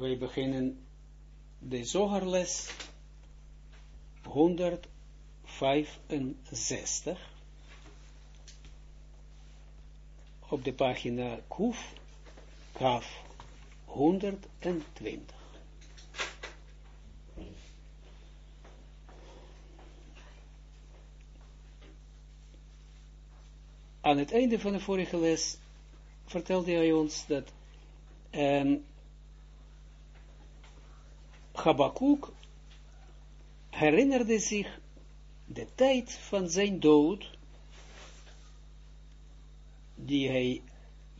wij beginnen de zogerles 165 op de pagina Kuf Kaf 120. Aan het einde van de vorige les vertelde hij ons dat um, Habakkuk herinnerde zich de tijd van zijn dood, die hij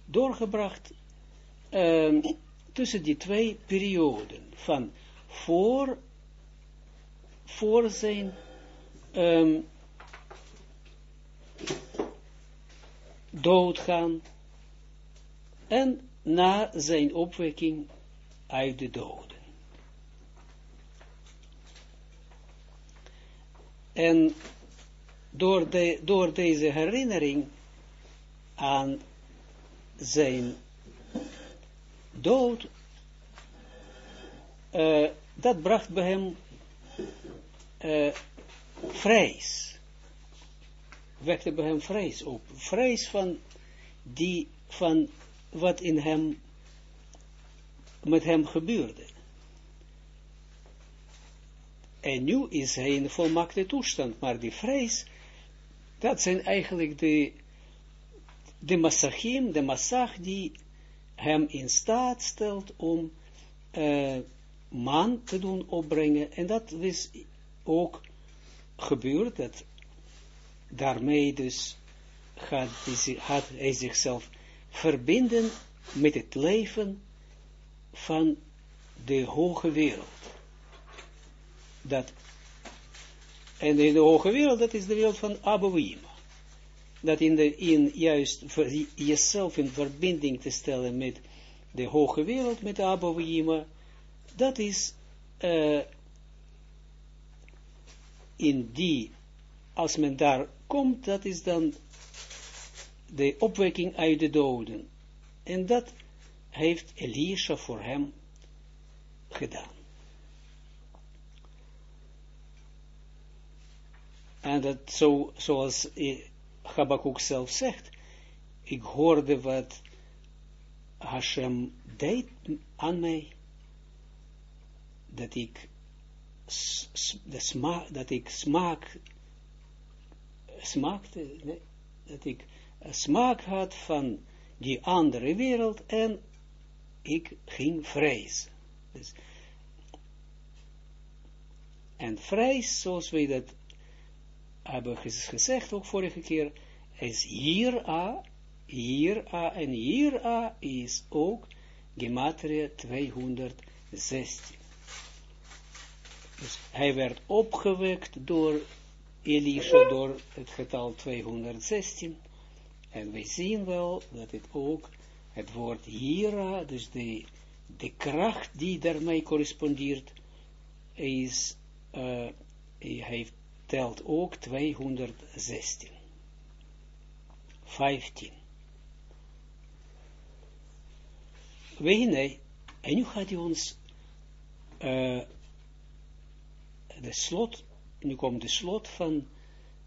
doorgebracht um, tussen die twee perioden, van voor, voor zijn um, doodgaan en na zijn opwekking uit de doden. En door, de, door deze herinnering aan zijn dood, uh, dat bracht bij hem uh, vrees. Wekte bij hem vrees op. Vrees van, die, van wat in hem, met hem gebeurde. En nu is hij in volmaakte toestand, maar die vrees, dat zijn eigenlijk de, de massachim, de massach die hem in staat stelt om uh, man te doen opbrengen. En dat is ook gebeurd, dat daarmee dus gaat hij, gaat hij zichzelf verbinden met het leven van de hoge wereld. Dat, en in de hoge wereld, dat is de wereld van Abouima. Dat in, de, in juist jezelf in verbinding te stellen met de hoge wereld, met Abouima, dat is uh, in die, als men daar komt, dat is dan de opwekking uit de doden. En dat heeft Elisha voor hem gedaan. En dat zo, zoals Habakkuk zelf zegt, ik hoorde wat Hashem deed aan mij, dat ik, smaak, dat ik smaak, smaakte, nee, dat ik smaak had van die andere wereld en ik ging vrezen. Dus, en vrees, zoals we dat hebben gezegd, ook vorige keer, is hier A, hier A en hier A is ook gematria 216. Dus hij werd opgewekt door Elisha, door het getal 216. En we zien wel dat het ook het woord hiera, dus de, de kracht die daarmee correspondeert, is, uh, heeft telt ook 216. 15. nee, en nu gaat hij ons uh, de slot, nu komt de slot van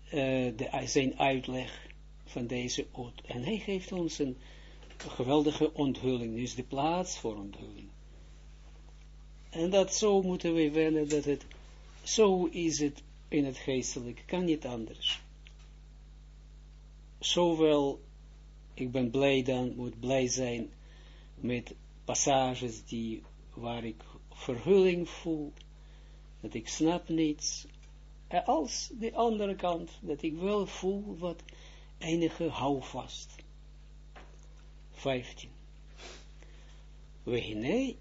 uh, de, zijn uitleg van deze oot. En hij geeft ons een geweldige onthulling, dus de plaats voor onthulling. En dat zo moeten we wennen, dat het, zo is het in het geestelijk, kan niet anders. Zowel, ik ben blij dan, moet blij zijn met passages die, waar ik verhulling voel, dat ik snap niets, als de andere kant, dat ik wel voel wat enige houvast. 15. Wehine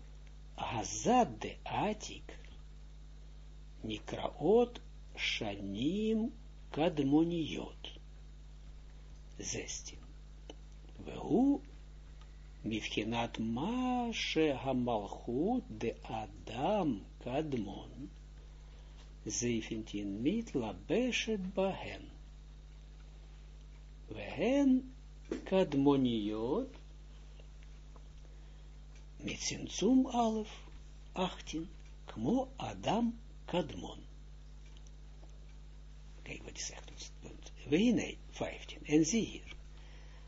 hazad de atik nikraot shanim kadmoniot. 16. Vehu mivchinat ma hamalchut de Adam kadmon. 17. Mit labeshet bahen. Wehen kadmoniot. Mit simtsum alef. 18, Kmo Adam Kadmon. Kijk wat hij zegt nee, 15. En zie hier.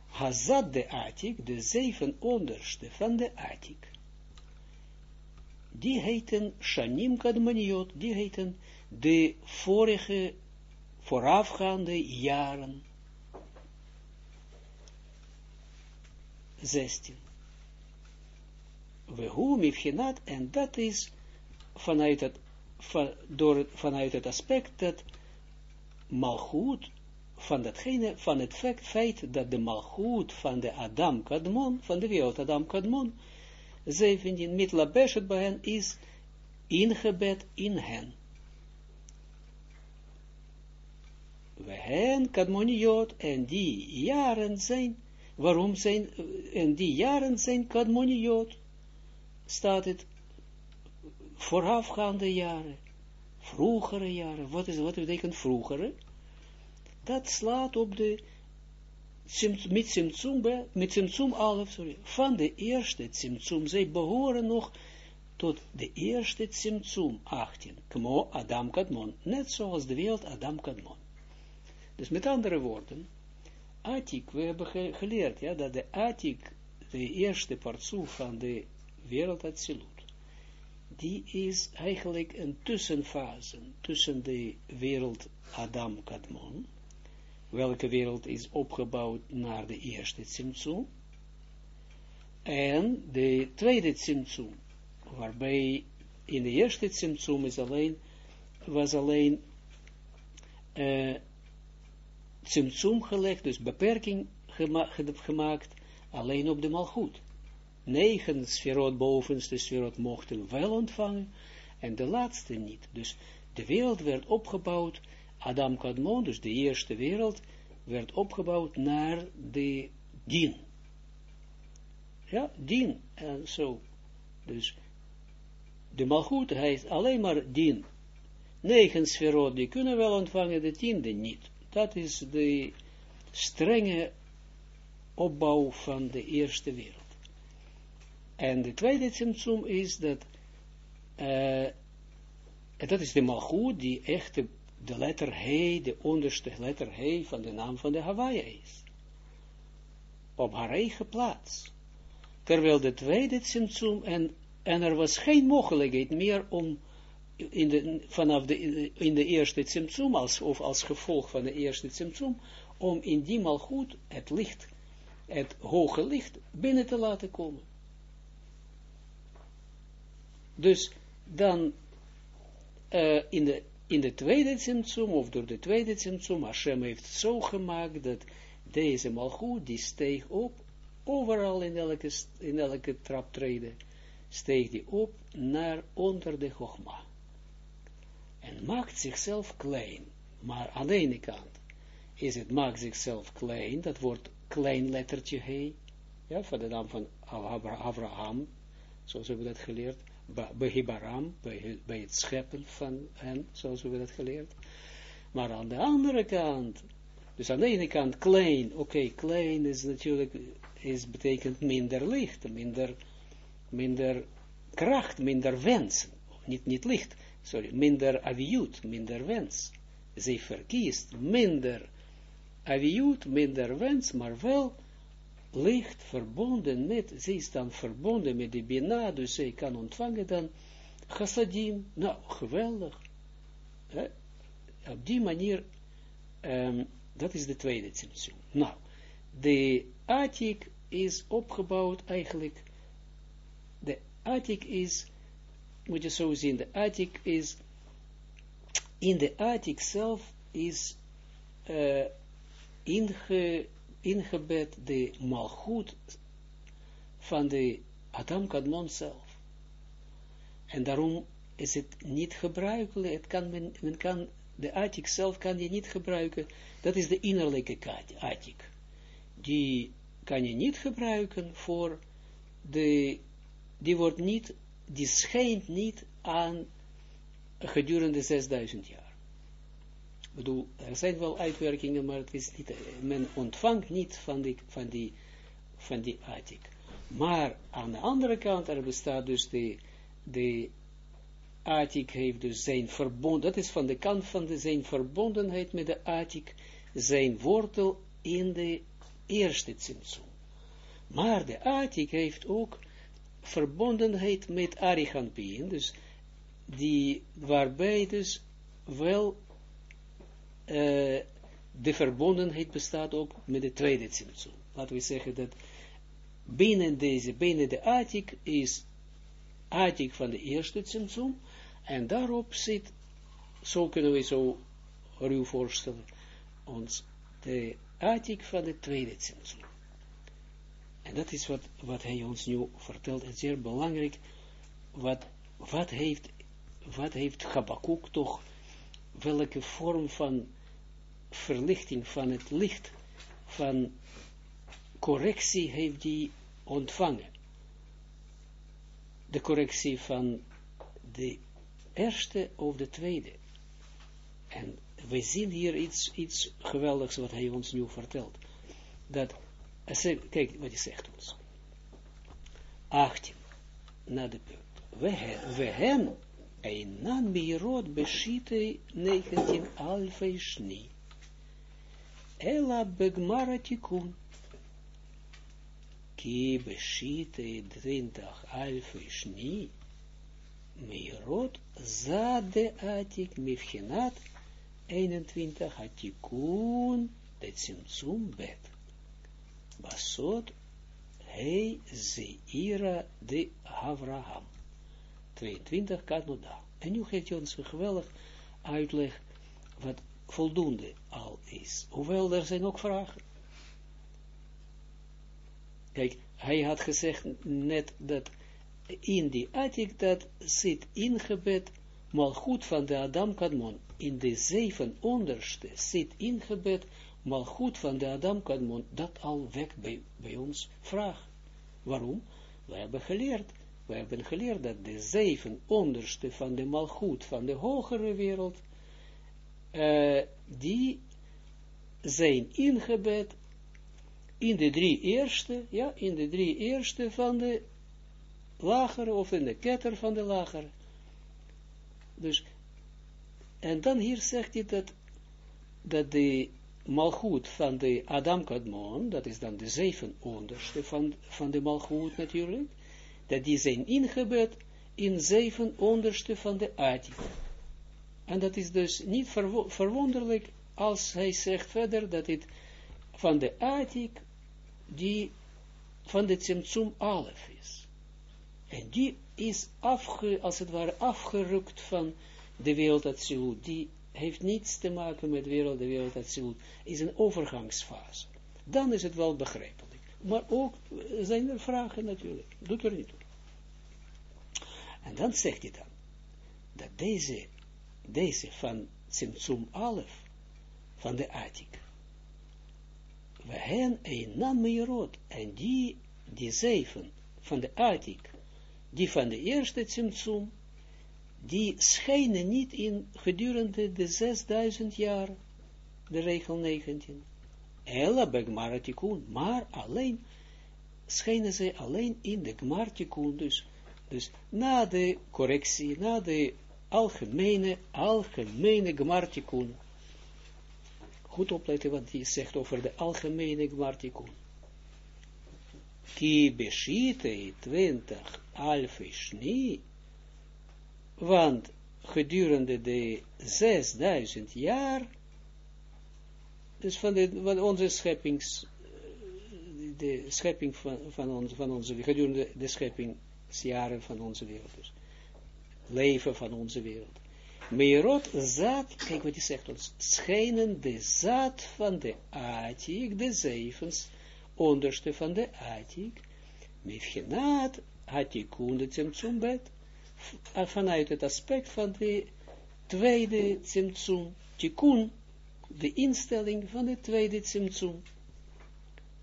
Hazad de Atik, de zeven onderste van de Atik. Die heten Shanim Kadmoniot, die heten de vorige, voorafgaande jaren. 16. We hoe en dat is vanuit het, door, vanuit het aspect dat malgoed, van datgene, van het feit dat de malgoed van de Adam Kadmon, van de wereld Adam Kadmon, 17, met labeshet bij hen is ingebed in hen. We hen kadmoniot en die jaren zijn, waarom zijn, en die jaren zijn kadmoniot, staat het voorafgaande jaren, vroegere jaren, wat is, wat betekent vroegere? Dat slaat op de, met Simtsum, met alef, sorry, van de eerste Simtsum, zij behoren nog tot de eerste Simtsum 18, Kmo Adam Kadmon, net zoals de wereld Adam Kadmon. Dus met andere woorden, Atik, we hebben geleerd, ja, dat de Atik, de eerste partsoef van de wereld Atsilut, die is eigenlijk een tussenfase tussen de wereld Adam Kadmon, welke wereld is opgebouwd naar de eerste Tsimtsum, en de tweede Tsimtsum, waarbij in de eerste Tsimtsum is alleen, was alleen uh, Tsimtsum gelegd, dus beperking gema gemaakt, alleen op de malgoed negen sferot, bovenste sferot, mochten wel ontvangen, en de laatste niet. Dus de wereld werd opgebouwd, Adam Kadmon, dus de eerste wereld, werd opgebouwd naar de dien. Ja, dien, en zo. Dus de malgoed heet alleen maar dien. Negen sferot, die kunnen wel ontvangen, de tiende niet. Dat is de strenge opbouw van de eerste wereld. En de tweede symptoom is dat, uh, dat is de malgoed die echt de, letter He, de onderste letter He van de naam van de Hawaii is. Op haar eigen plaats. Terwijl de tweede symptoom, en, en er was geen mogelijkheid meer om in de, vanaf de, in de eerste symptoom, als, of als gevolg van de eerste symptoom, om in die malgoed het licht, het hoge licht, binnen te laten komen. Dus dan uh, in, de, in de tweede symptoom, of door de tweede symptoom, Hashem heeft zo gemaakt dat deze malgoed, die steeg op, overal in elke, in elke traptreden, steeg die op naar onder de Chogma. En maakt zichzelf klein. Maar aan de ene kant is het maakt zichzelf klein, dat wordt klein lettertje he, ja, van de naam van Abraham, zoals we dat geleerd, Behibaram, bij, het scheppen van hen, zoals we dat geleerd. Maar aan de andere kant, dus aan de ene kant klein, oké, klein is natuurlijk, is betekent minder licht, minder, minder kracht, minder wens, niet, niet licht, sorry, minder aviut, minder wens. Zij verkiest minder aviut, minder wens, maar wel licht verbonden met, zij is dan verbonden met de Bina, dus zij kan ontvangen dan chassadim. Nou, geweldig. Op die manier, um, dat is de tweede tzimtzum. Nou, de Atik is opgebouwd eigenlijk, de Atik is, moet je zo zien, de Atik is, in de Atik zelf is uh, inge ingebed de malgoed van de Adam Kadmon zelf. En daarom is het niet gebruikelijk, het kan men, kan, de atik zelf kan je niet gebruiken, dat is de innerlijke atik. Die kan je niet gebruiken voor de, die wordt niet, die schijnt niet aan gedurende 6000 jaar bedoel, er zijn wel uitwerkingen, maar het is niet, men ontvangt niet van die, van die, van die attic. Maar aan de andere kant, er bestaat dus de, de Atik heeft dus zijn verbond, dat is van de kant van de, zijn verbondenheid met de Atik, zijn wortel in de eerste Tzimtzum. Maar de Atik heeft ook verbondenheid met Arichampien, dus die, waarbij dus wel uh, de verbondenheid bestaat ook met de tweede Tzimtzum. Laten we zeggen dat binnen deze, binnen de Atik is Atik van de eerste Tzimtzum, en daarop zit, zo kunnen we zo ruw voorstellen, ons de Atik van de tweede Tzimtzum. En dat is wat, wat hij ons nu vertelt, en zeer belangrijk, wat, wat heeft, wat heeft Habakkuk toch, welke vorm van verlichting van het licht, van correctie heeft hij ontvangen. De correctie van de eerste of de tweede. En we zien hier iets, iets geweldigs wat hij ons nu vertelt. Dat, kijk wat hij zegt ons. 18, na de punt. We hen, einan beirot beschiete 19 alfei shni. Ela begmara tikun. Ki beschiete 20 alfei shni. Meirot zade atik mifchinat 21 hatikun de tzimtzum bet. Basot hei zeira de Avraham. 22 Kanoda. En nu geeft hij ons een geweldig uitleg wat voldoende al is. Hoewel er zijn ook vragen. Kijk, hij had gezegd net dat in die attic dat zit ingebed, maar goed van de Adam Kadmon. In de zeven onderste zit ingebed, maar goed van de Adam Kadmon. Dat al wekt bij, bij ons vraag. Waarom? We hebben geleerd, we hebben geleerd dat de zeven onderste van de malgoed van de hogere wereld, uh, die zijn ingebed in de drie eerste, ja, in de drie eerste van de lagere, of in de ketter van de lagere. Dus, en dan hier zegt hij dat, dat de malgoed van de Adam Kadmon, dat is dan de zeven onderste van, van de malgoed natuurlijk, dat die zijn ingebed in zeven onderste van de Atik. En dat is dus niet verwonderlijk als hij zegt verder dat het van de Atik die van de Tsimtsum Alef is. En die is afge, als het ware afgerukt van de wereld Atsilut. Die heeft niets te maken met wereld, de wereld Atsilut. Is een overgangsfase. Dan is het wel begrijpelijk. Maar ook zijn er vragen natuurlijk. Doet er niet toe. En dan zegt hij dan, dat deze, deze van Tsimtsum Alef, van de Atik, we hen een nameerot, en die, die zeven van de Atik, die van de eerste Tsimtsum, die schijnen niet in gedurende de 6000 jaar, de regel 19. Ella begmaratikun, maar alleen, schijnen ze alleen in de gmartikun, dus, dus na de correctie, na de algemene, algemene gmartikun. Goed opletten wat hij zegt over de algemene gmartikun. Ki beshite 20 alfe shni, want gedurende de 6000 jaar, dus van, de, van onze scheppings, de schepping van, van, ons, van onze, gedurende de scheppingsjaren van onze wereld, dus leven van onze wereld. Meerot zaad, kijk wat hij zegt ons, schijnen de zaad van de Atik, de zevens, onderste van de Atik, Mifgenaat Atikun de Tsimtsumbet, vanuit het aspect van de tweede Tsimtsum, Tikun, de instelling van de tweede Tsimtsum.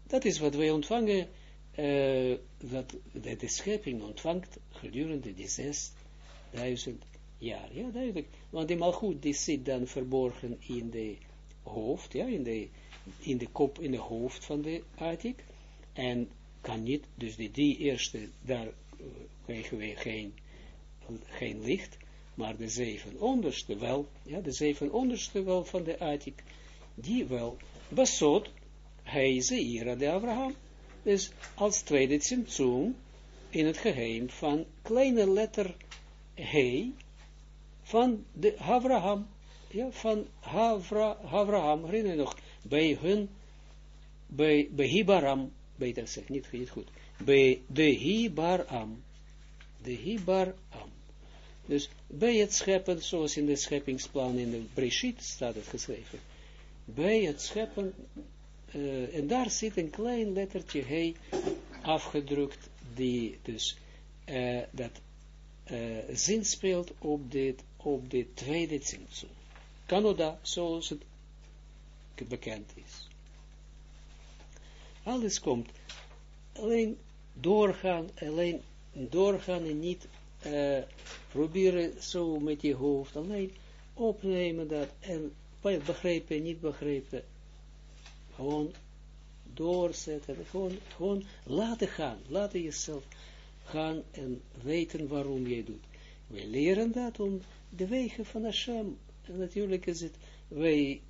Dat is wat wij ontvangen, uh, dat de, de schepping ontvangt gedurende die zesduizend jaar. Ja, duidelijk. Want die malgoed, die zit dan verborgen in de hoofd, ja, in de, in de kop, in de hoofd van de Atik. En kan niet, dus die drie eerste, daar uh, krijgen we geen geen licht, maar de zeven onderste wel, ja, de zeven onderste wel van de Atik, die wel, besot, hij Ira de Abraham, dus als tweede Tsimtsum, in het geheim van kleine letter He, van de Abraham, ja, van Havra, Abraham, herinner je nog, bij hun, bij, bij Hibaram, beter zeg, niet, niet goed, bij de Hibaram, de Hibaram. Dus bij het scheppen, zoals in de scheppingsplan in de Breshit staat het geschreven, bij het scheppen, uh, en daar zit een klein lettertje he afgedrukt, die dus uh, dat uh, zin speelt op dit, op de tweede zinzin. Canada, zoals het bekend is. Alles komt alleen doorgaan, alleen doorgaan en niet uh, proberen zo met je hoofd, alleen opnemen dat en begrepen, niet begrepen, gewoon doorzetten, gewoon, gewoon laten gaan, laten jezelf gaan en weten waarom jij doet. Wij leren dat om de wegen van Hashem, en natuurlijk is het, wij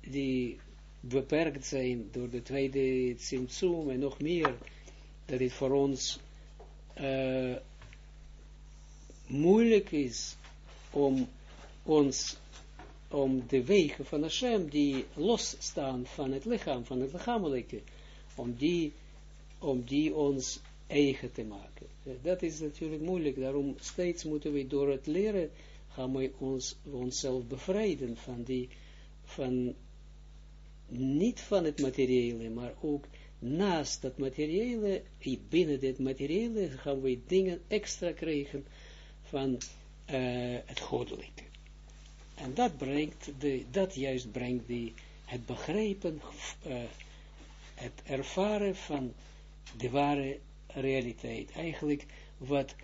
die beperkt zijn door de tweede Tsimtsum en nog meer, dat het voor ons uh, moeilijk is om ons, om de wegen van Hashem, die losstaan van het lichaam, van het lichamelijke, om die, om die ons eigen te maken. Eh, dat is natuurlijk moeilijk, daarom steeds moeten we door het leren, gaan we ons, onszelf bevrijden van die, van, niet van het materiële, maar ook naast dat materiële, binnen dit materiële, gaan we dingen extra krijgen van uh, het goddelijke. En dat brengt, de, dat juist brengt die, het begrijpen, uh, het ervaren van de ware realiteit. Eigenlijk wat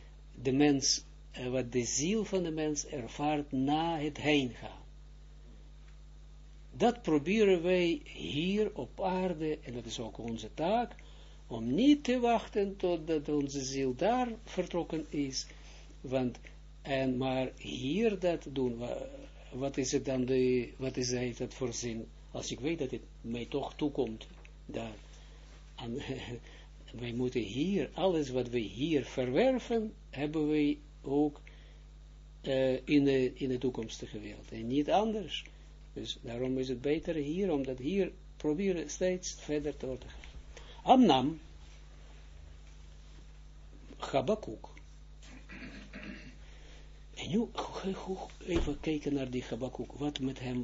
de mens, uh, wat de ziel van de mens ervaart na het heen gaan. Dat proberen wij hier op aarde, en dat is ook onze taak, om niet te wachten totdat onze ziel daar vertrokken is, want, en maar hier dat doen, wat is het dan, de, wat is het dat voor zin, als ik weet dat het mij toch toekomt, daar, en, wij moeten hier, alles wat wij hier verwerven, hebben wij ook uh, in, de, in de toekomstige wereld, en niet anders. Dus daarom is het beter hier, omdat hier proberen steeds verder te gaan. Amnam, Chabakuk. En nu even kijken naar die Chabakuk. Wat met hem,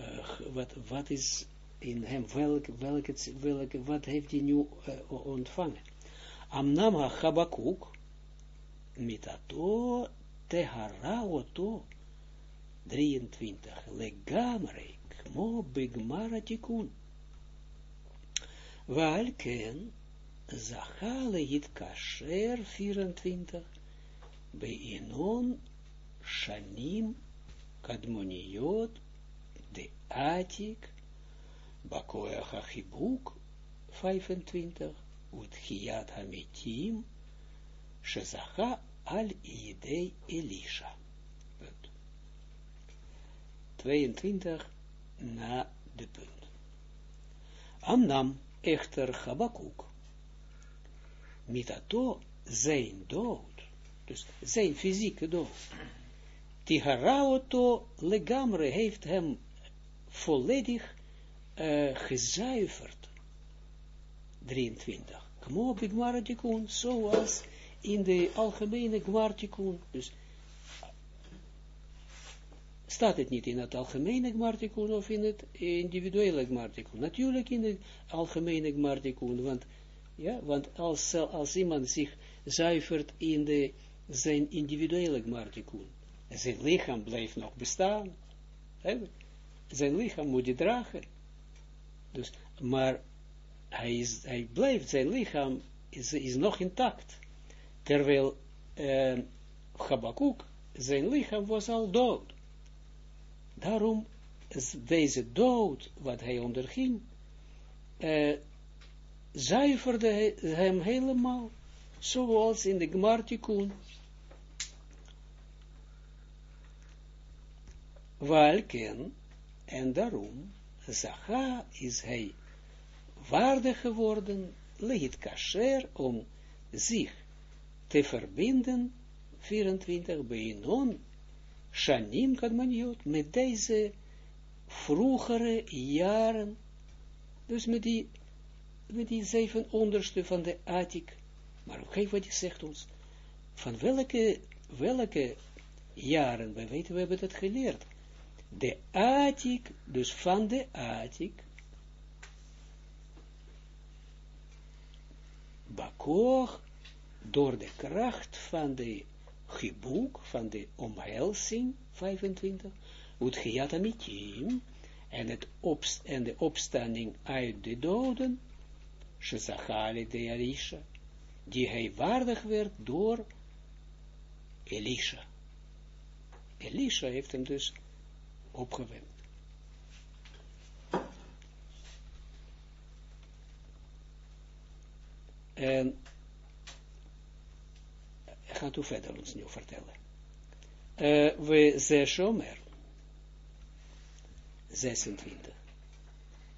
uh, wat, wat is in hem, welke, welke, welke, wat heeft hij nu uh, ontvangen? Amnam Chabakuk, mitato tehara oto 23. Legamre, kmo bigmara tikun. Walken, zachale yit kasher 24. Beinon, shanim, kadmoniot, de atik, bakoach achibuk, 25. Utchiat hamitim, shezacha al idei Elisha. 22 na de punt. Amnam echter Chabakuk. Mitato zijn dood. Dus zijn fysieke dood. Tiharaoto legamre heeft hem volledig uh, gezuiverd. 23. Kmo bigmaratikun, zoals in de algemene gmartikun. Dus staat het niet in het algemene gmartikun of in het individuele gmartikun. Natuurlijk in het algemene gmartikun, want, ja, want als, als iemand zich zuivert in de, zijn individuele gmartikun, zijn lichaam blijft nog bestaan, zijn lichaam moet je dragen. Dus, maar hij, is, hij blijft, zijn lichaam is, is nog intact, terwijl uh, Habakkuk, zijn lichaam was al dood. Daarom is deze dood, wat hij onderging, uh, zuiverde hem helemaal, zoals in de Gmartikun, Walken, en daarom, Zacha is hij waardig geworden, leed kasher, om zich te verbinden, 24, bij non, shanim kadmaniot, met deze vroegere jaren, dus met die, met die zeven onderste van de Atik, maar kijk wat hij zegt ons, van welke, welke jaren, we weten, we hebben dat geleerd, de Atik, dus van de Atik, Bakoch, door de kracht van de geboek, van de omhelzing, 25, Utchiat Amitim, en, het opst en de opstanding uit de doden, Shezachali de Elisha, die hij waardig werd door Elisha. Elisha heeft hem dus opgewekt. En gaat u verder ons nu vertellen. Uh, we ze shomer. 26.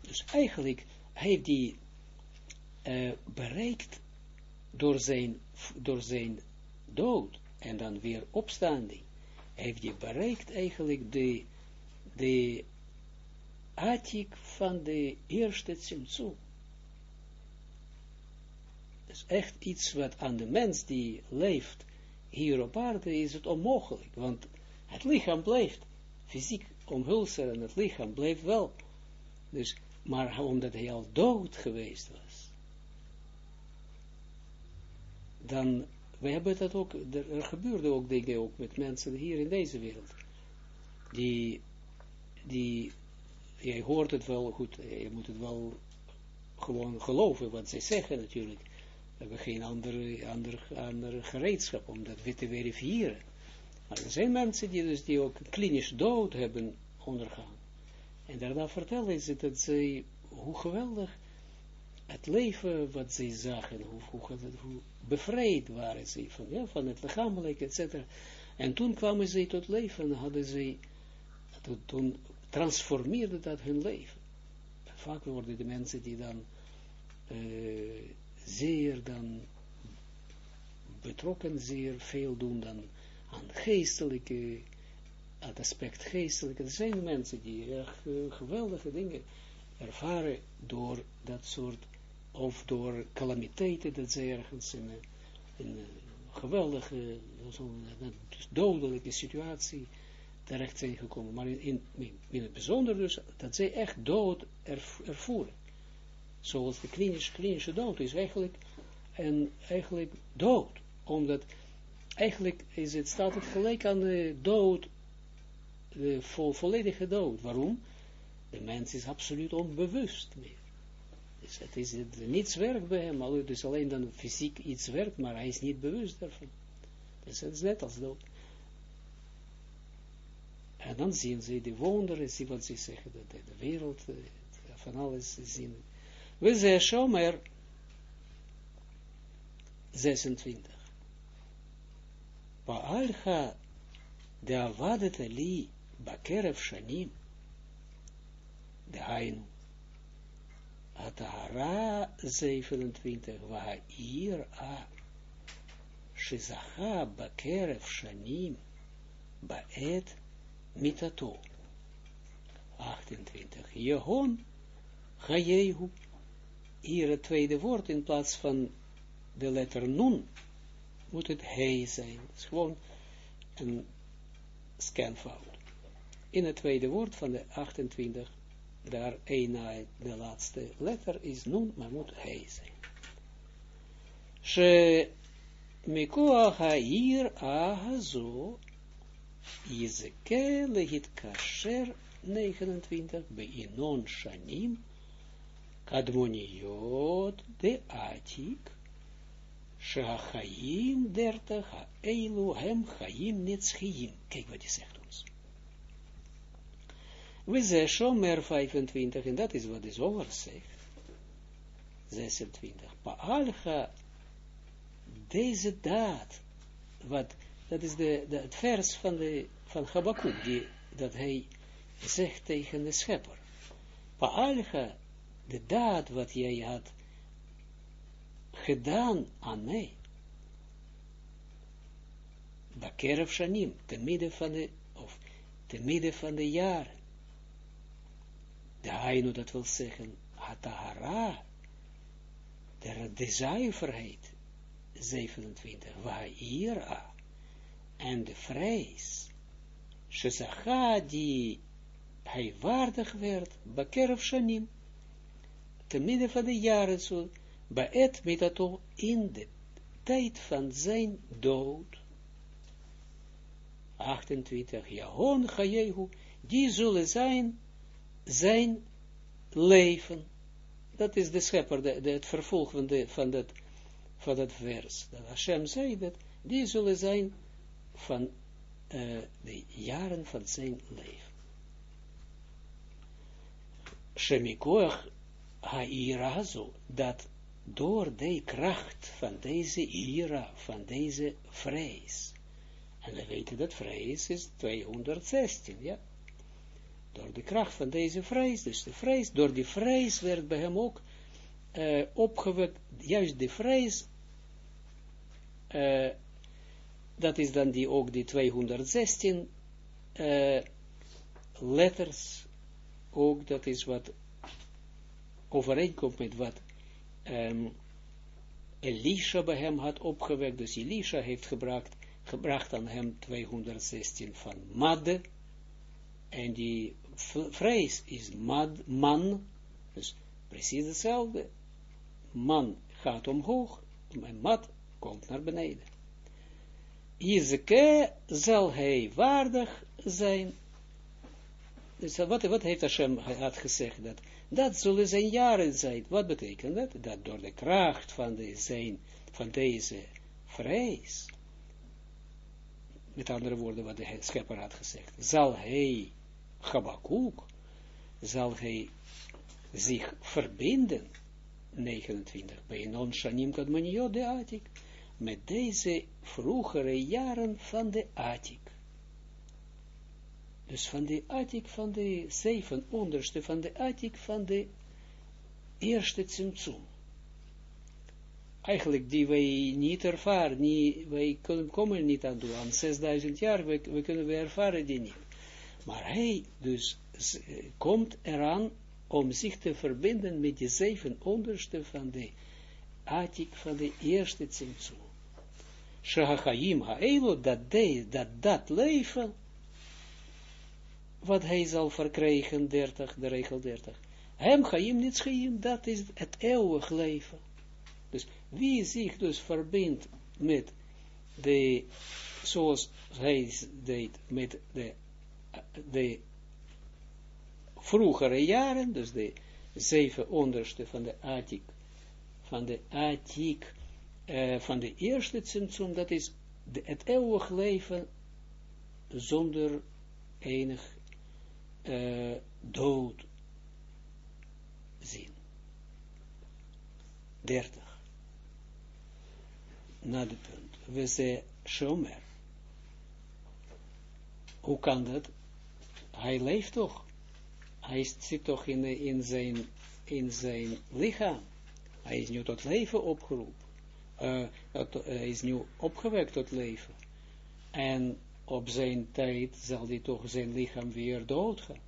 Dus eigenlijk heeft hij uh, bereikt door zijn, door zijn dood en dan weer opstanding, heeft hij bereikt eigenlijk de, de attic van de eerste Tsimtsum. Dus echt iets wat aan de mens die leeft hier op aarde is het onmogelijk, want het lichaam blijft fysiek omhulsen en het lichaam blijft wel. Dus, maar omdat hij al dood geweest was, dan, we hebben dat ook, er, er gebeurde ook dingen ook met mensen hier in deze wereld, die, die, jij hoort het wel goed, je moet het wel gewoon geloven wat zij zeggen natuurlijk, we hebben geen andere, andere, andere gereedschap om dat weer te verifiëren. Maar er zijn mensen die dus die ook klinisch dood hebben ondergaan. En daarna vertellen ze dat ze, hoe geweldig het leven wat ze zagen, hoe, hoe, hoe bevrijd waren ze van, ja, van het lichamelijk, etc. En toen kwamen ze tot leven en hadden ze, toen transformeerde dat hun leven. Vaak worden de mensen die dan uh, zeer dan betrokken, zeer veel doen dan aan geestelijke, het aspect geestelijke. Er zijn mensen die uh, geweldige dingen ervaren door dat soort, of door calamiteiten dat ze ergens in, een geweldige, dodelijke situatie terecht zijn gekomen. Maar in, in, het bijzonder dus, dat zij echt dood ervoeren zoals de klinische, klinische dood is eigenlijk, en eigenlijk dood, omdat eigenlijk is het, staat het gelijk aan de dood, de vo, volledige dood. Waarom? De mens is absoluut onbewust meer. Dus het is het, niets werkt bij hem, dus alleen dan fysiek iets werkt, maar hij is niet bewust daarvan. Dus het is net als dood. En dan zien ze de wonderen, zien wat ze zeggen, de, de, de wereld, eh, van alles zien. We zeggen Shomer 26. Baalcha de avadet li bakerev shanim de hainu Atahara 27 Vahair a Shizacha bakerev shanim baet mitato 28 Jehon Chayehu hier het tweede woord in plaats van de letter nun, moet het hij zijn. Het is gewoon een scanfout. In het tweede woord van de 28, daar een de laatste letter is nun, maar moet hij zijn. She mikoach ha'ir Yizeke lehit kasher 29 inon shanim Kadmoniot de Atik, Shachayim dertig, Eilu hem Chaim Netzchiyim. Kijk wat hij zegt ons. We zeggen Shomer 25, en dat is wat de zoger zegt. 26. Paalcha, deze daad, wat, dat is de, de, het vers van, de, van Habakkuk, die dat hij zegt tegen de schepper, Pa'alga, de daad wat jij had gedaan aan mij, Bakerf Shanim, te midden van de, of te midden van de jaren. De Hainu, dat wil zeggen, Hatahara, de, de zuiverheid, 27, Waira, en de vrees, Shezacha, die hij waardig werd, Bakerf Shanim, te midden van de jaren, zo, Baet metato in de tijd van zijn dood. 28, Jahon Chayehu, die zullen zijn, zijn leven. Dat is de schepper, de, de, het vervolg van, de, van, dat, van dat vers. Dat Hashem zei dat, die zullen zijn van uh, de jaren van zijn leven. Shemikoach ha'ira zo, dat door de kracht van deze ira, van deze vrees, en we weten dat vrees is 216, ja. Door de kracht van deze vrees, dus de vrees, door die vrees werd bij hem ook uh, opgewekt, juist de vrees, uh, dat is dan die, ook die 216 uh, letters, ook dat is wat overeenkomt met wat um, Elisha bij hem had opgewekt, dus Elisha heeft gebracht gebracht aan hem 216 van madde, en die vrees is mad, man, dus precies hetzelfde, man gaat omhoog, en mad komt naar beneden. Izeke zal hij waardig zijn, dus wat, wat heeft Hashem had gezegd, dat, dat zullen zijn jaren zijn, wat betekent dat? Dat door de kracht van, de zijn, van deze vrees, met andere woorden wat de schepper had gezegd, zal hij, Habakkuk, zal hij zich verbinden, 29, bij non shanim kadmaniot de Atik, met deze vroegere jaren van de Atik. Dus van de Atik, van de zeven onderste van de Atik, van de eerste Tsimtsum eigenlijk die wij niet ervaren, niet, wij kunnen, komen niet aan toe, aan 6000 jaar, we, kunnen we ervaren die niet. Maar hij dus komt eraan om zich te verbinden met de zeven onderste van de Atik van de eerste Tzimtzum. Shahachayim ha'elo, dat, de, dat dat leven, wat hij zal verkrijgen, 30, de regel 30. Hem Chaim niet Chaim, dat is het eeuwig leven. Dus wie zich dus verbindt met de, zoals hij deed, met de, de vroegere jaren, dus de zeven onderste van de Atik, van de Atik, uh, van de eerste Tsimtsum, dat is het eeuwig leven zonder enig uh, dood zien. 30 na punt. We zeggen Shomer. Hoe kan dat? Hij leeft toch? Hij zit toch in, in, zijn, in zijn lichaam. Hij is nu tot leven opgeroepen. Uh, hij is nu opgewekt tot leven. En op zijn tijd zal hij toch zijn lichaam weer doodgaan.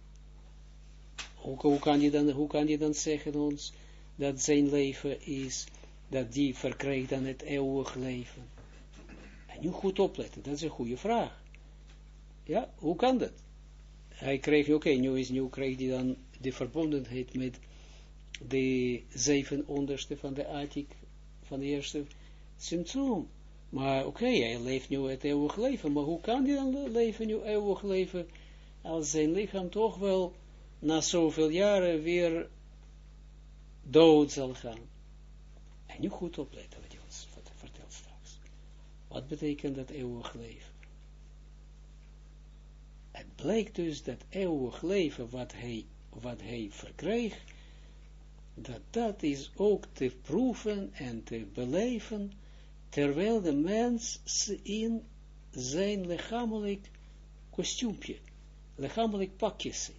Hoe, hoe, kan je dan, hoe kan je dan zeggen ons dat zijn leven is dat die verkrijgt dan het eeuwig leven? En nu goed opletten, dat is een goede vraag. Ja, hoe kan dat? Hij kreeg, oké, nu, is, nu krijgt hij dan de verbondenheid met de zeven onderste van de Atik, van de eerste symptoom. Maar oké, hij leeft nu het eeuwig leven, maar hoe kan hij dan leven nu eeuwig leven, als zijn lichaam toch wel na zoveel jaren weer dood zal gaan? En nu goed opletten wat je ons vertelt straks. Wat betekent dat eeuwig leven? Het blijkt dus dat eeuwig leven wat hij, wat hij verkreeg, dat dat is ook te proeven en te beleven, terwijl de mens in zijn lichamelijk kostuumpje lichamelijk pakje zit.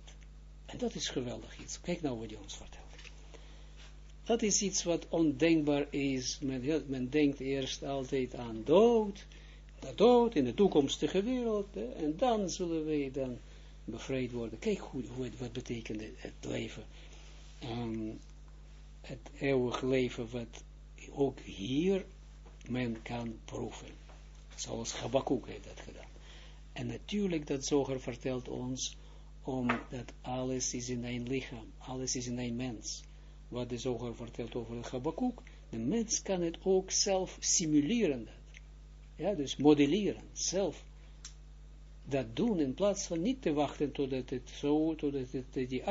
En dat is geweldig iets. Kijk nou wat hij ons vertelt. Dat is iets wat ondenkbaar is. Men, men denkt eerst altijd aan dood. De dood in de toekomstige wereld. en dan zullen we dan bevrijd worden. Kijk goed hoe wat betekent het leven. Um, het eeuwig leven wat ook hier men kan proeven. Zoals Habakkuk heeft dat gedaan. En natuurlijk dat Zoger vertelt ons, omdat alles is in een lichaam, alles is in een mens. Wat de Zoger vertelt over de Habakkuk, de mens kan het ook zelf simuleren. Ja, dus modelleren, zelf dat doen, in plaats van niet te wachten totdat het zo, totdat, het, die,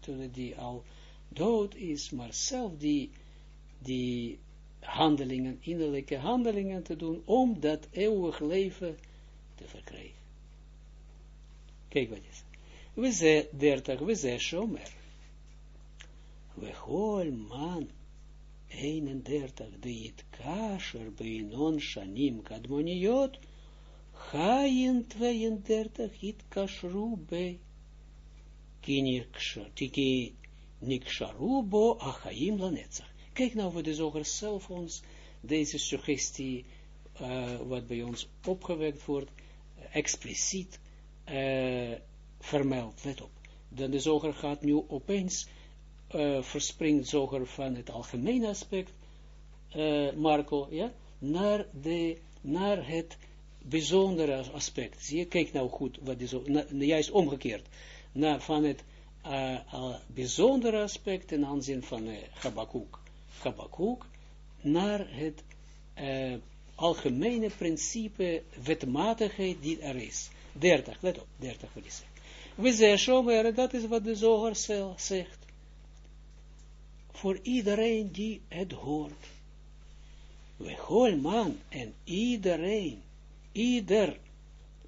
totdat die al dood is, maar zelf die, die handelingen, innerlijke handelingen te doen, om dat eeuwig leven te verkrijgen. Kijk wat is. We zijn dertig, we zijn shomer. We hol man 31, de it kasher beinon shanim kadmoniot, Haien 32, it kashru be. Tiki niksharu bo achaim lanetzach. Kijk nou wat de zoger zelf ons, deze suggestie, uh, wat bij ons opgewekt wordt, expliciet uh, vermeld. Let op. Dan de zoger gaat nu opeens, verspringt zoger van het algemene aspect, Marco, ja, naar, de, naar het bijzondere aspect. Zie je, kijk nou goed, wat is, juist omgekeerd, na, van het bijzondere aspect ten aanzien van uh, Habakkuk. Habakkuk naar het uh, algemene principe wetmatigheid die er is. 30, let op, 30 wat is We zeggen, dat is wat de zoger zegt. Voor iedereen die het hoort. We hoor man en iedereen, ieder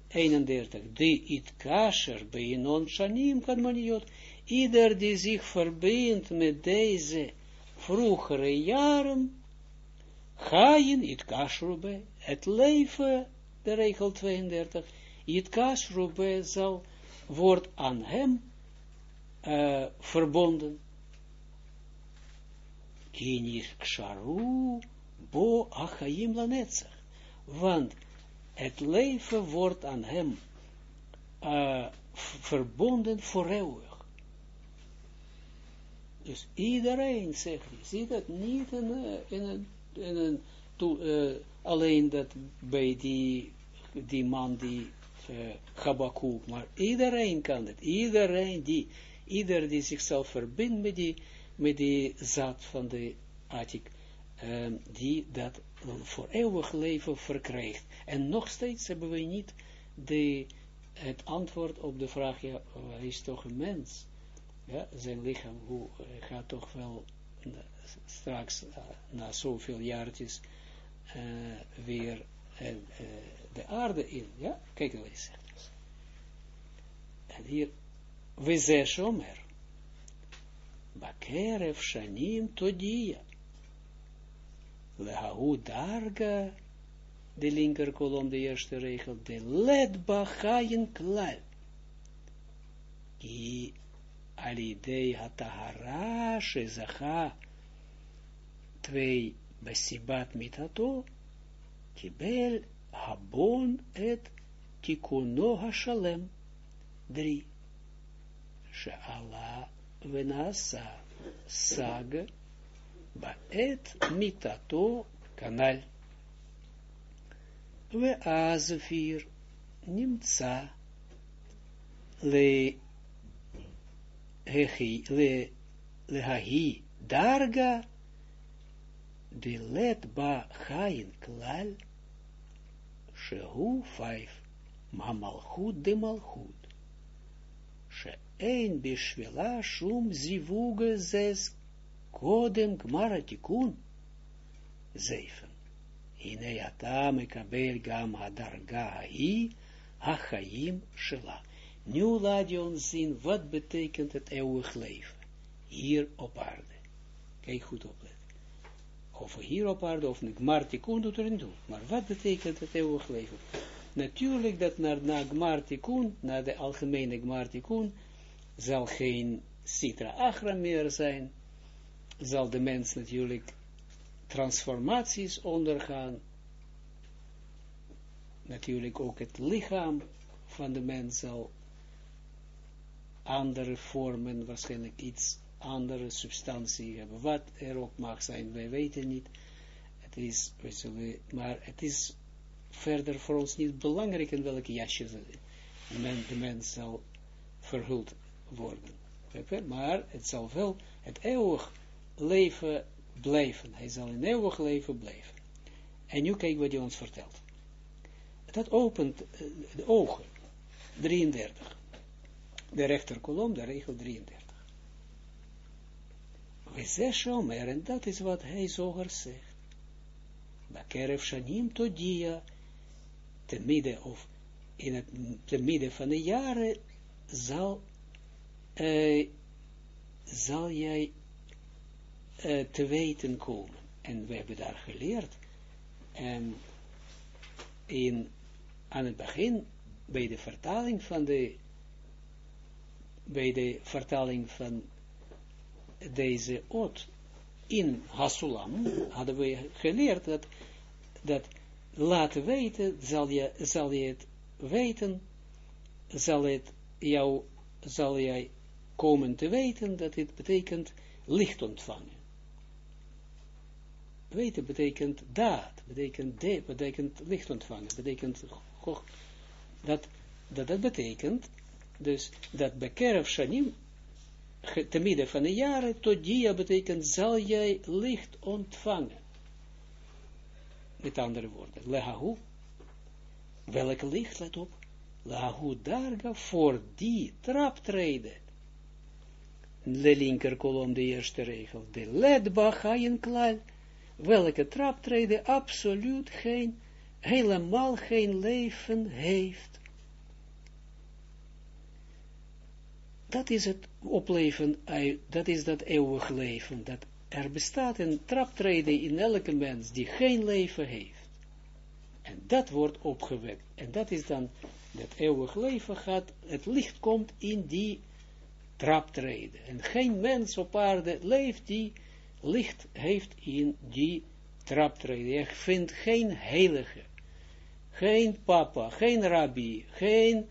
31, die it kasher beinon shanim kan maniot, ieder die zich verbindt met deze vroegere jaren, Gaien, it kashrube, het leven, de regel 32, it kashrube zal, wordt aan hem uh, verbonden. Kinich ksharu, bo achayim lanetzach. Want het leven wordt aan hem uh, verbonden voor eeuwig. Dus iedereen zegt, zie dat niet in, in een, in een uh, alleen dat bij die, die man die uh, maar iedereen kan het, iedereen die, ieder die zichzelf verbindt met die, met die zaad van de Atik, um, die dat voor eeuwig leven verkrijgt. En nog steeds hebben we niet de, het antwoord op de vraag, ja, hij is toch een mens? Ja, zijn lichaam hoe, uh, gaat toch wel uh, straks, uh, na zoveel jaartjes, weer de aarde in. Ja, kijk wat hij zegt. En hier, we shomer, bakerev shanim todia, lehahu darga, de linker kolom, de eerste regel, de let bachayin klal. Alidei hatahara shezacha twee besibat mitato kibel habon et tikuno hashalem drie she'ala venasa sag baet mitato kanal we az vier nimtza le hechi le lehahi darga de let ba chayin klal shehu vijf ma malchut de malchut she ein bishvila shum zivuge zes kodem gmaratikun zeven Hine ata mekabel gam hadarga hi hachaim shela. Nu laat je ons zien wat betekent het eeuwig leven. Hier op aarde. Kijk goed op het. Of hier op aarde, of die kon doet erin doen. Maar wat betekent het eeuwig leven? natuurlijk dat naar, naar Gmartikun, naar de algemene Gmartikun, zal geen Sitra Achra meer zijn, zal de mens natuurlijk transformaties ondergaan, natuurlijk ook het lichaam van de mens zal andere vormen, waarschijnlijk iets andere substantie hebben. Wat er ook mag zijn, wij weten niet. Het is, we maar het is verder voor ons niet belangrijk in welke jasje de mens zal verhuld worden. Maar het zal wel het eeuwig leven blijven. Hij zal in eeuwig leven blijven. En nu kijk wat hij ons vertelt. Dat opent uh, de ogen. 33. De rechterkolom, de regel 33. We zeggen en dat is wat hij zoger zegt. Bakeref shanim todia, te midden of in het te midden van de jaren zal, uh, zal jij uh, te weten komen. En we hebben daar geleerd. En in, aan het begin, bij de vertaling van de, bij de vertaling van deze oot in Hasulam, hadden we geleerd dat, dat laten weten, zal je, zal je het weten, zal het jou, zal jij komen te weten, dat het betekent licht ontvangen. Weten betekent daad, betekent de, betekent licht ontvangen, betekent dat, dat dat betekent, dus dat bekerf shanim, te midden van de jaren, tot dia betekent, zal jij licht ontvangen. Met andere woorden, lehahu, welk licht, let op, lehahu darga, voor die traptreden, de linker kolom, de eerste regel, de ledba gaien klaar, welke traptreden absoluut geen, helemaal geen leven heeft. Dat is het opleven, dat is dat eeuwig leven, dat er bestaat een traptreden in elke mens die geen leven heeft. En dat wordt opgewekt. En dat is dan, dat eeuwig leven gaat, het licht komt in die traptreden. En geen mens op aarde leeft die licht heeft in die traptreden. Je vindt geen heilige, geen papa, geen rabbi, geen,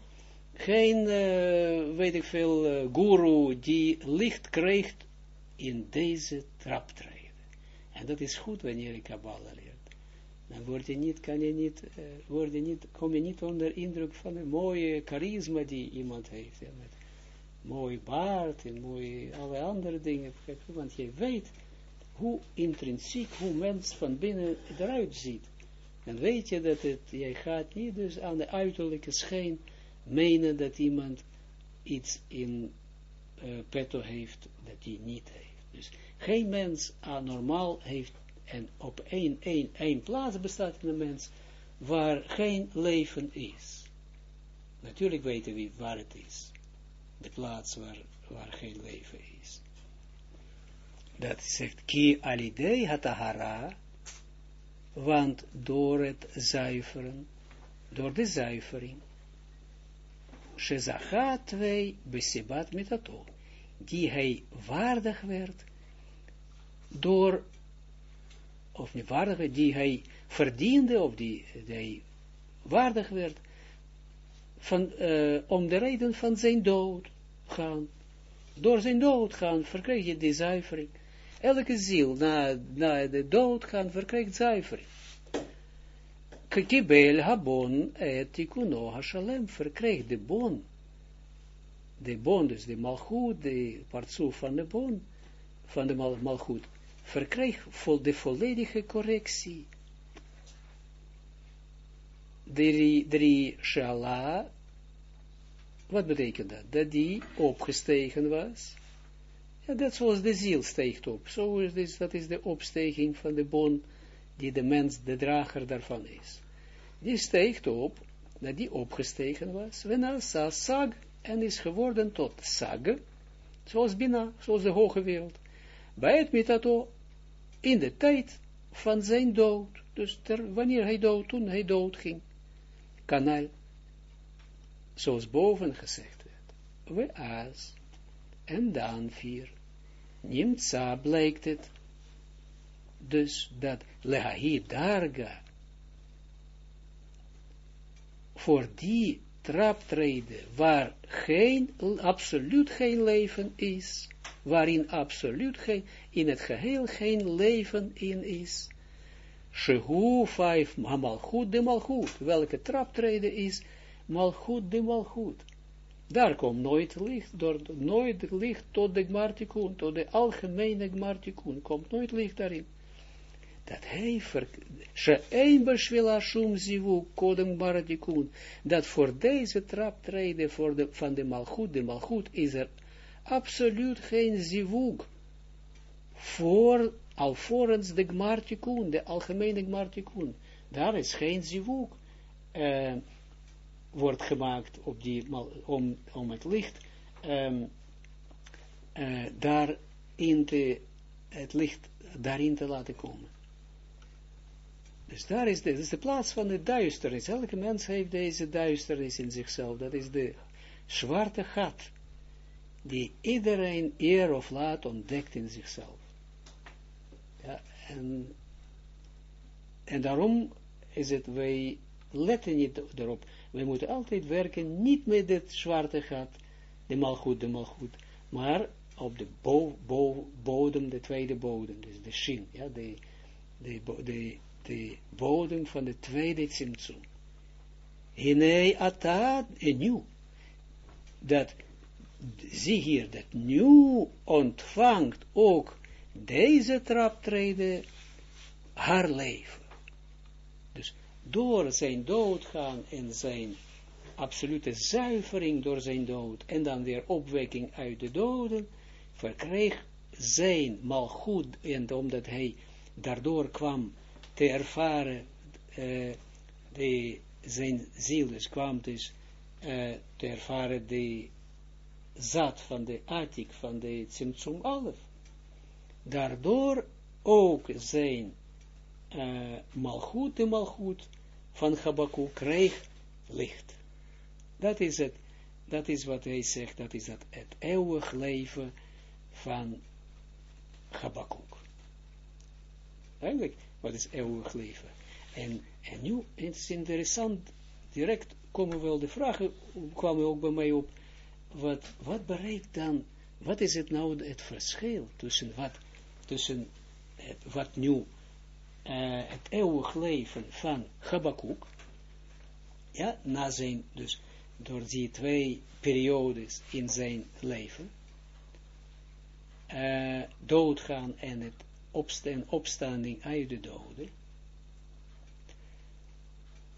geen uh, weet ik veel, uh, guru die licht krijgt in deze traptreden. En dat is goed wanneer je Kabbalah leert. Dan word je niet, kan je niet, uh, word je niet, kom je niet onder indruk van een mooie charisma die iemand heeft. Mooi baard en mooi alle andere dingen. Want je weet hoe intrinsiek, hoe mens van binnen eruit ziet. Dan weet je dat het, jij gaat niet dus aan de uiterlijke schijn menen dat iemand iets in uh, petto heeft dat hij niet heeft. Dus geen mens anormaal heeft en op één, één, één plaats bestaat een mens waar geen leven is. Natuurlijk weten we waar het is. De plaats waar, waar geen leven is dat zegt ki alidei hatahara, want door het zuiveren, door de zuivering, shezacha twee besibat metato, die hij waardig werd, door, of niet waardig die hij verdiende, of die, die hij waardig werd, van, om de reden van zijn dood gaan. Door zijn dood gaan verkreeg je die zuivering. Elke ziel na, na de dood gaan verkrijgt zuivering. Kibel habon et tikuno hashalem verkrijgt de bon. De bon, dus de malgoed, de partsoef van de bon, van de mal, malgoed, verkrijgt vol de volledige correctie. Drie, drie shala, wat betekent dat? Dat die opgestegen was, ja, dat zoals de ziel steekt op. Zo is dit, dat is de opsteging van de bon, die de mens, de drager daarvan is. Die steekt op, dat die opgestegen was, Wena sa sag, en is geworden tot sag, zoals Bina, zoals de hoge wereld. Bij het mitato, in de tijd van zijn dood, dus ter, wanneer hij dood, toen hij dood ging. kanaal, zoals boven gezegd werd. We as, en dan vier, nimtza blijkt het, dus dat lehahi darga, voor die traptreden, waar geen, absoluut geen leven is, waarin absoluut geen, in het geheel geen leven in is, Shehu vijf, malchut de malchut, welke traptreden is, malchut de malchut. Daar komt nooit licht, door, nooit licht tot de gmartikun, tot de algemene gmartikun, komt nooit licht daarin. Dat hij, beshvila shum zivu, kodem dat voor deze traptreden voor de, van de malchut, de malchut, is er absoluut geen zivug, voor, alvorens de gmartikun, de algemene gmartikun. Daar is geen zivug. Uh, wordt gemaakt op die, om, om het licht um, uh, daarin te, het licht daarin te laten komen. Dus daar is de, dat is de plaats van de duisternis. Elke mens heeft deze duisternis in zichzelf. Dat is de zwarte gat, die iedereen eer of laat ontdekt in zichzelf. Ja, en, en daarom is het, wij letten niet erop, we moeten altijd werken, niet met het zwarte gat, de malgoed, de malgoed, maar op de bo, bo, bodem, de tweede bodem, dus de shin, ja, de, de, de, de bodem van de tweede tzimtzum. Hine atad, en nu, dat, zie hier, dat nu ontvangt ook deze traptreden haar leven door zijn doodgaan en zijn absolute zuivering door zijn dood, en dan weer opwekking uit de doden, verkreeg zijn malgoed, en omdat hij daardoor kwam te ervaren, uh, de, zijn ziel dus kwam dus uh, te ervaren de zat van de atik, van de Tsimtsum Alef. Daardoor ook zijn uh, malgoed, de malgoed, van Habakkuk kreeg licht. Dat is het, dat is wat hij zegt, dat is het, het eeuwig leven van Habakkuk. Eigenlijk, wat is eeuwig leven? En, en nu, het interessant, direct komen wel de vragen, kwamen ook bij mij op, wat, wat bereikt dan, wat is het nou het verschil tussen wat, tussen het, wat nu uh, het eeuwig leven van Habakkuk, ja, na zijn, dus door die twee periodes in zijn leven, uh, doodgaan en het opstaan, opstanding uit de doden,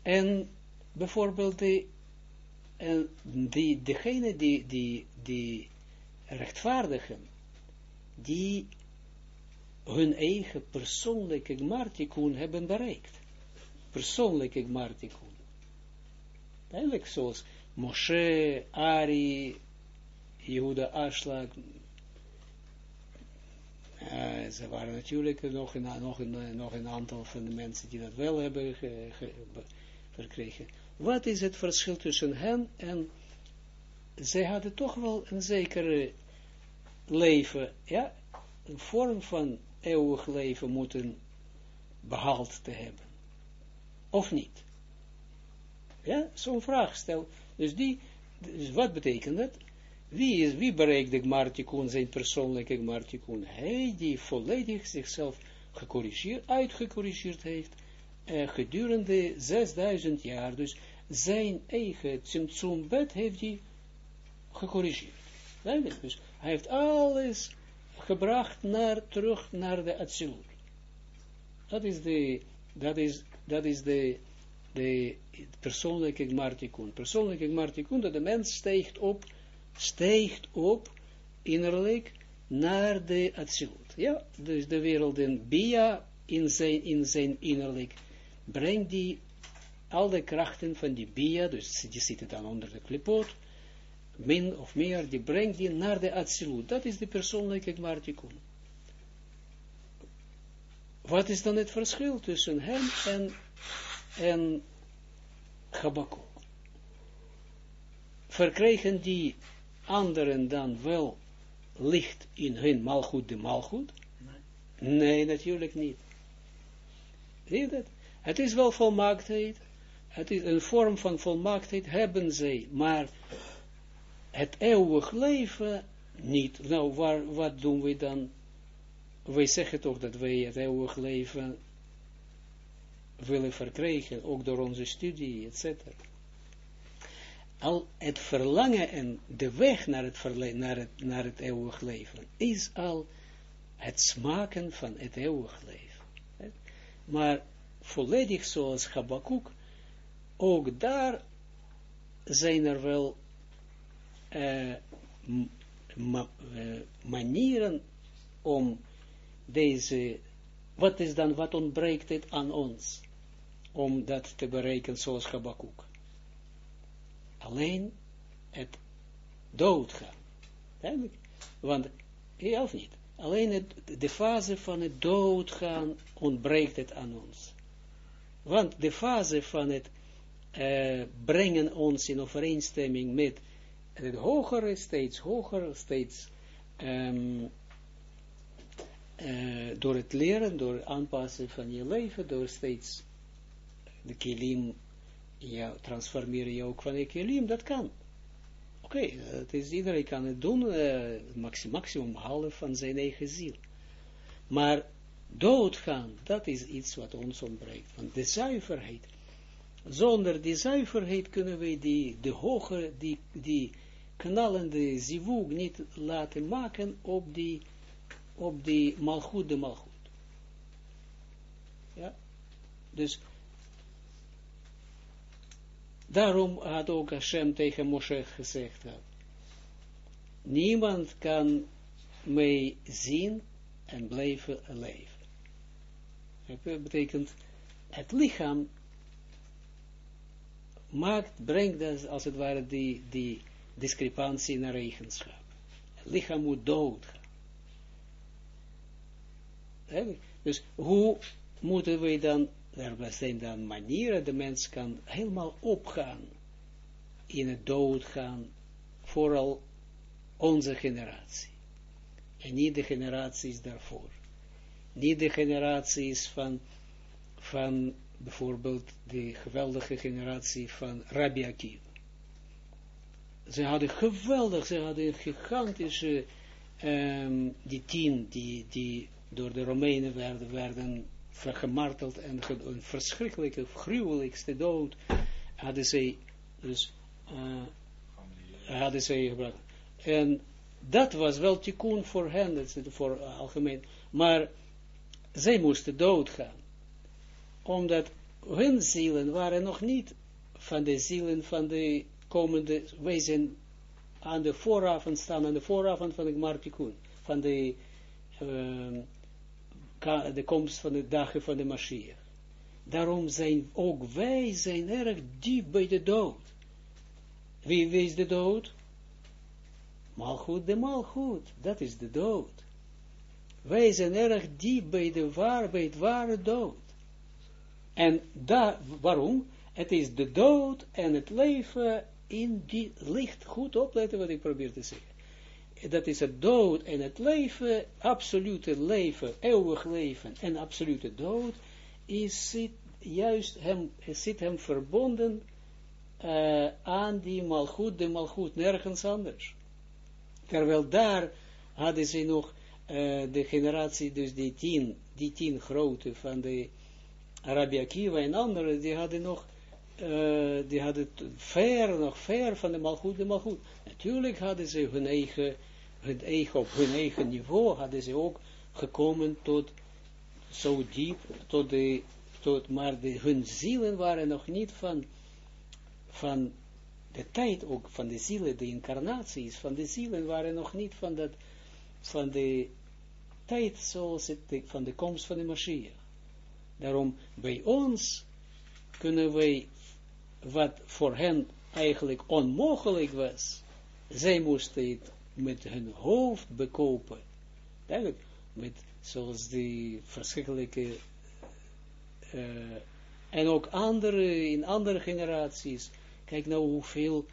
en bijvoorbeeld de, en die, degene die, die, die rechtvaardigen, die hun eigen persoonlijke gmartikun hebben bereikt. Persoonlijke gmartikun. Eigenlijk zoals Moshe, Ari, Jehuda Ashlag, uh, ze waren natuurlijk nog een, nog, een, nog een aantal van de mensen die dat wel hebben verkregen. Wat is het verschil tussen hen en zij hadden toch wel een zekere leven, ja, een vorm van eeuwig leven moeten behaald te hebben. Of niet? Ja, zo'n vraag stel. Dus die, dus wat betekent dat? Wie, is, wie bereikt de Gmartikun, zijn persoonlijke Gmartikun? Hij die volledig zichzelf gecorrigeerd, uitgecorrigeerd heeft, eh, gedurende 6000 jaar. Dus zijn eigen Tzimtzumbed heeft hij gecorrigeerd. Dus hij heeft alles gebracht naar, terug naar de Atsilut. Dat is de, dat is, dat is de, de persoonlijke Gmartikun. Persoonlijke Gmartikun, dat de mens stijgt op, stijgt op, innerlijk, naar de Atsilut. Ja, dus de wereld in Bia, in zijn, in zijn innerlijk, brengt die al de krachten van die Bia, dus die zitten dan onder de klipot, min of meer, die brengt die naar de Atsilut. Dat is de persoonlijke Gmartikun. Wat is dan het verschil tussen hem en, en Habakkuk. Verkregen die anderen dan wel licht in hun malgoed de malgoed? Nee. nee, natuurlijk niet. Zie je dat? Het is wel volmaaktheid, het is een vorm van volmaaktheid hebben zij, maar het eeuwig leven niet. Nou, waar, wat doen we dan? Wij zeggen toch dat wij het eeuwig leven willen verkrijgen, ook door onze studie, etc. Al het verlangen en de weg naar het, naar het, naar het eeuwig leven is al het smaken van het eeuwig leven. Maar volledig zoals Habakkuk, ook daar zijn er wel ma uh, manieren om deze, wat is dan, wat ontbreekt het aan ons, om dat te bereiken zoals Habakkuk? Alleen het doodgaan. Want, ja of niet? Alleen de fase van het doodgaan ontbreekt het aan ons. Want de fase van het uh, brengen ons in overeenstemming met het hogere, steeds hoger, steeds um, uh, door het leren, door het aanpassen van je leven, door steeds de kilim, ja, transformeren je ook van een kilim, dat kan. Oké, okay, het is, iedereen kan het doen, uh, maximum, maximum half van zijn eigen ziel. Maar doodgaan, dat is iets wat ons ontbreekt. Want de zuiverheid, zonder die zuiverheid kunnen we die, de hoge, die, die knallende zivug niet laten maken op die, op die malgoed de malgoed. Ja, dus daarom had ook Hashem tegen Moshe gezegd, niemand kan mij zien en blijven leven. Dat betekent, het lichaam maakt, brengt dus als het ware die, die discrepantie naar eigenschap. Het lichaam moet doodgaan. Dus hoe moeten we dan, er zijn dan manieren, de mens kan helemaal opgaan in het doodgaan, vooral onze generatie. En niet de generaties daarvoor. Niet de generaties van, van bijvoorbeeld de geweldige generatie van Rabbi Akiva. Ze hadden geweldig, ze hadden gigantische, um, die tien, die, die door de Romeinen werden, werden gemarteld en een verschrikkelijke, gruwelijkste dood hadden zij, dus, uh, hadden zij gebracht. En dat was wel tikkun voor hen, dat is voor algemeen, maar zij moesten doodgaan, omdat hun zielen waren nog niet van de zielen van de komende, wij zijn aan de vooravond staan, aan de vooravond van de Gmartikun, van de, uh, de komst van de dagen van de Mashiach. Daarom zijn ook wij zijn erg diep bij de dood. Wie, is de dood? Malchut de malchut, dat is de dood. Wij zijn erg diep bij, de waar, bij het ware dood. En daar, waarom? Het is de dood en het leven in die licht. Goed opletten wat ik probeer te zeggen. Dat is het dood en het leven, absolute leven, eeuwig leven en absolute dood, is zit juist hem, zit hem verbonden uh, aan die malgoed, de malgoed, nergens anders. Terwijl daar hadden ze nog uh, de generatie, dus die tien, die tien grote van de Arabi Akiva en anderen, die hadden nog, uh, die hadden ver, nog ver van de malgoed, de malgoed. Natuurlijk hadden ze hun eigen, hun eigen, op hun eigen niveau, hadden ze ook gekomen tot, zo diep, tot de, tot, maar de, hun zielen waren nog niet van, van de tijd ook, van de zielen, de incarnaties, van de zielen waren nog niet van dat, van de tijd zoals het, van de komst van de Mashiach. Daarom, bij ons kunnen wij, wat voor hen eigenlijk onmogelijk was, zij moesten het met hun hoofd bekopen. Duidelijk, met, zoals die verschrikkelijke uh, En ook andere, in andere generaties. Kijk nou hoeveel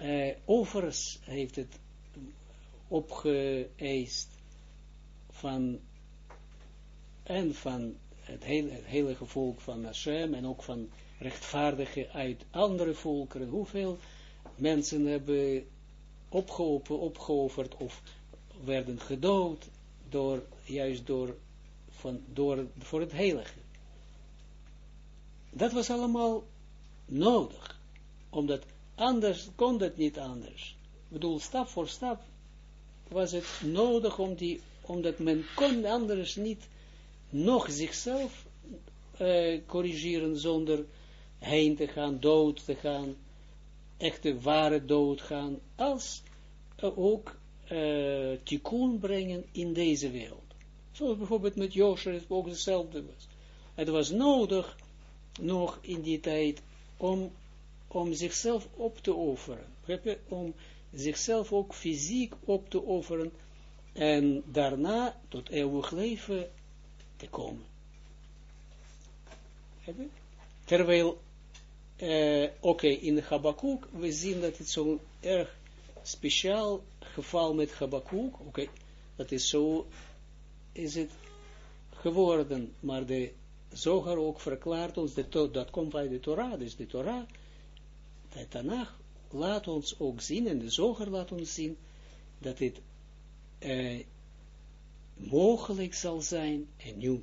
uh, offers heeft het opgeëist van en van het hele, het hele volk van Hashem en ook van rechtvaardigen uit andere volkeren. Hoeveel mensen hebben opgeopen, opgeofferd of werden gedood door, juist door, van, door, voor het heilige. Dat was allemaal nodig, omdat anders kon het niet anders. Ik bedoel, stap voor stap was het nodig om die, omdat men kon anders niet nog zichzelf uh, corrigeren zonder heen te gaan, dood te gaan, echte ware dood gaan, als uh, ook uh, tikkun brengen in deze wereld. Zoals bijvoorbeeld met Josher het ook hetzelfde was. Het was nodig nog in die tijd om, om zichzelf op te offeren. Om zichzelf ook fysiek op te offeren en daarna tot eeuwig leven te komen. Terwijl, oké, in Habakkuk, we zien dat het zo'n erg speciaal geval met Habakkuk, oké, dat is zo, is het geworden, maar de Zoger ook verklaart ons, dat, dat komt uit de Torah, dus de Torah, de Tanach, laat ons ook zien, en de Zoger laat ons zien, dat uh, mogelijk zal zijn, en nu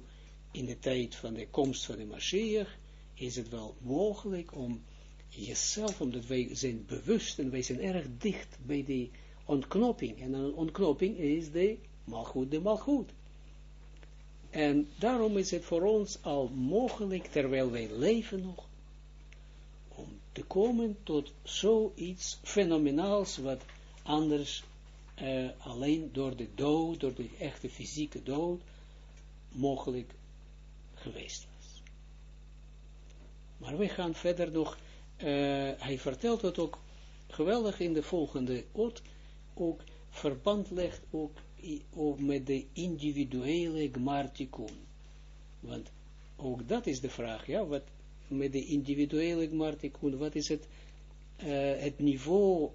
in de tijd van de komst van de Mashiach, is het wel mogelijk om jezelf, omdat wij zijn bewust en wij zijn erg dicht bij die ontknoping. En een ontknoping is de malgoed, de malgoed. En daarom is het voor ons al mogelijk, terwijl wij leven nog, om te komen tot zoiets fenomenaals, wat anders uh, alleen door de dood, door de echte fysieke dood, mogelijk geweest. Maar we gaan verder nog, uh, hij vertelt het ook geweldig in de volgende oot, ook verband legt ook, met de individuele gmartikun. Want ook dat is de vraag, ja, wat met de individuele gmartikun, wat is het, uh, het niveau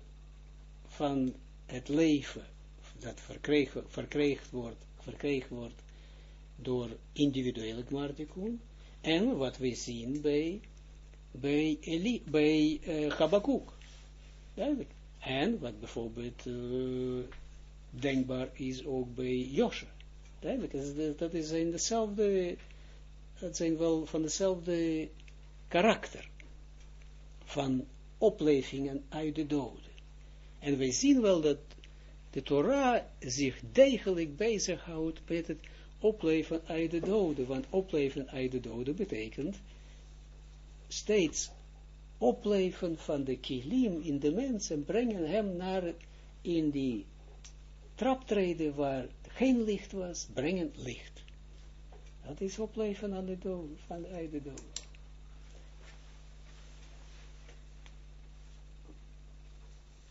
van het leven dat verkregen, verkreegd wordt, verkregen wordt door individuele gmartikun, en wat we zien bij, bij, Eli, bij uh, Habakkuk. En wat bijvoorbeeld uh, denkbaar is ook bij Josje. Duidelijk, dat is in dezelfde, dat zijn wel van dezelfde karakter van oplevingen uit de doden. En wij zien wel dat de Torah zich degelijk bezighoudt met het opleven uit de doden. Want opleven uit de doden betekent steeds opleven van de kilim in de mensen, brengen hem naar in die traptreden waar geen licht was, brengen licht. Dat is opleven aan de dood, van de dood.